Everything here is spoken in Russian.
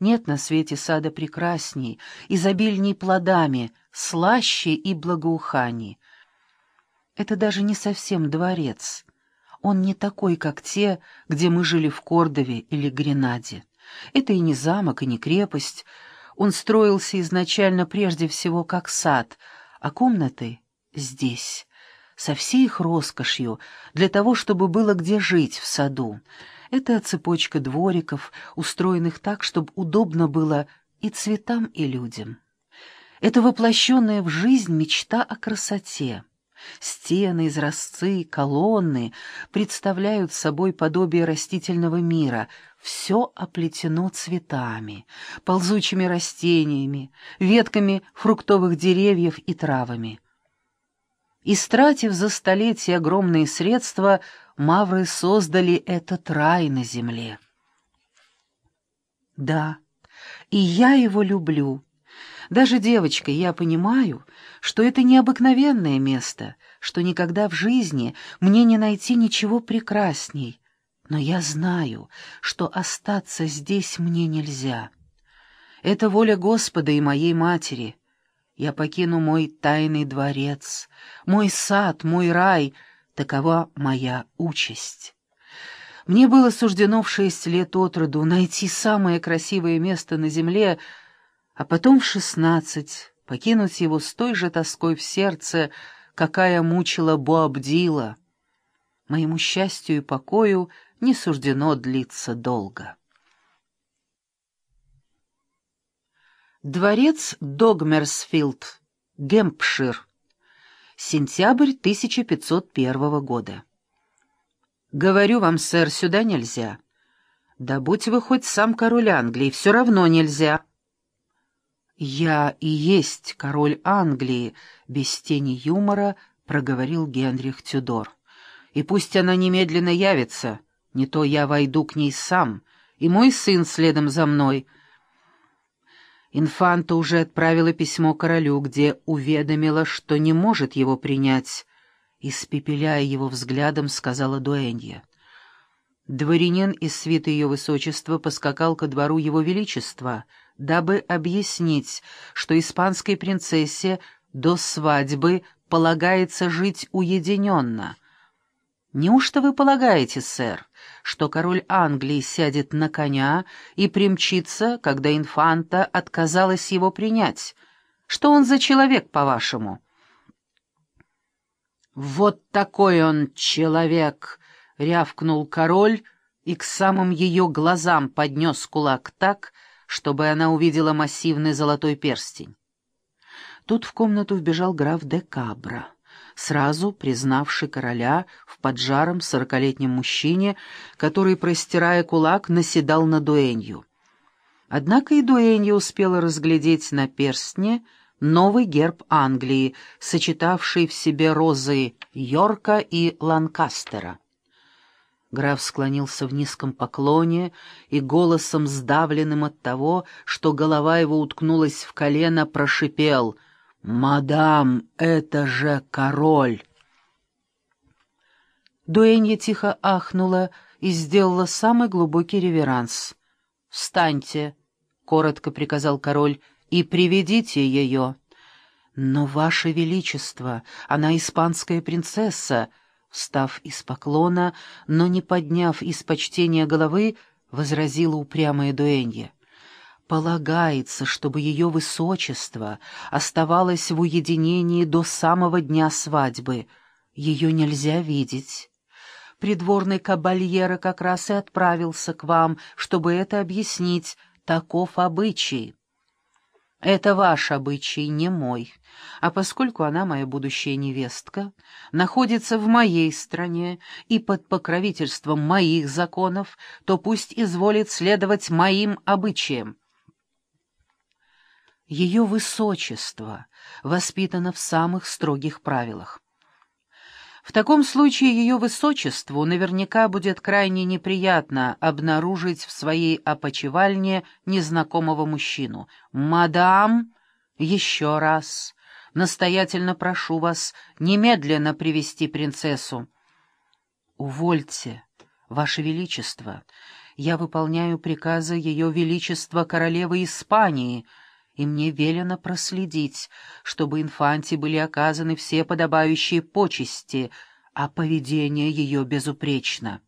Нет на свете сада прекрасней, изобильней плодами, слаще и благоуханий. Это даже не совсем дворец. Он не такой, как те, где мы жили в Кордове или Гренаде. Это и не замок, и не крепость. Он строился изначально прежде всего как сад, а комнаты — здесь, со всей их роскошью, для того, чтобы было где жить в саду. Это цепочка двориков, устроенных так, чтобы удобно было и цветам, и людям. Это воплощенная в жизнь мечта о красоте. Стены, изразцы, колонны представляют собой подобие растительного мира. Все оплетено цветами, ползучими растениями, ветками фруктовых деревьев и травами. Истратив за столетия огромные средства, мавры создали этот рай на земле. Да, и я его люблю. Даже девочкой я понимаю, что это необыкновенное место, что никогда в жизни мне не найти ничего прекрасней. Но я знаю, что остаться здесь мне нельзя. Это воля Господа и моей матери. Я покину мой тайный дворец, мой сад, мой рай — Такова моя участь. Мне было суждено в шесть лет от роду найти самое красивое место на земле, а потом в шестнадцать покинуть его с той же тоской в сердце, какая мучила Боабдила. Моему счастью и покою не суждено длиться долго. Дворец Догмерсфилд, Гемпшир, Сентябрь 1501 года. «Говорю вам, сэр, сюда нельзя». «Да будь вы хоть сам король Англии, все равно нельзя». «Я и есть король Англии», — без тени юмора проговорил Генрих Тюдор. «И пусть она немедленно явится, не то я войду к ней сам, и мой сын следом за мной, Инфанта уже отправила письмо королю, где уведомила, что не может его принять, испепеляя его взглядом, сказала Дуэнья. Дворянин из свиты ее высочества поскакал ко двору его величества, дабы объяснить, что испанской принцессе до свадьбы полагается жить уединенно — Неужто вы полагаете, сэр, что король Англии сядет на коня и примчится, когда инфанта отказалась его принять? Что он за человек, по-вашему?» «Вот такой он человек!» — рявкнул король и к самым ее глазам поднес кулак так, чтобы она увидела массивный золотой перстень. Тут в комнату вбежал граф де Кабра сразу признавший короля в поджаром сорокалетнем мужчине, который, простирая кулак, наседал на дуэнью. Однако и дуэнья успела разглядеть на перстне новый герб Англии, сочетавший в себе розы Йорка и Ланкастера. Граф склонился в низком поклоне и голосом, сдавленным от того, что голова его уткнулась в колено, прошипел — «Мадам, это же король!» Дуэнья тихо ахнула и сделала самый глубокий реверанс. «Встаньте!» — коротко приказал король, — «и приведите ее». «Но, Ваше Величество, она испанская принцесса!» Встав из поклона, но не подняв из почтения головы, возразила упрямая дуэнья. Полагается, чтобы ее высочество оставалось в уединении до самого дня свадьбы. Ее нельзя видеть. Придворный кабальера как раз и отправился к вам, чтобы это объяснить. Таков обычай. Это ваш обычай, не мой. А поскольку она моя будущая невестка, находится в моей стране и под покровительством моих законов, то пусть изволит следовать моим обычаям. Ее высочество воспитано в самых строгих правилах. В таком случае ее высочеству наверняка будет крайне неприятно обнаружить в своей опочивальне незнакомого мужчину. «Мадам, еще раз, настоятельно прошу вас немедленно привести принцессу». «Увольте, ваше величество, Я выполняю приказы Ее Величества Королевы Испании, и мне велено проследить, чтобы инфанте были оказаны все подобающие почести, а поведение ее безупречно.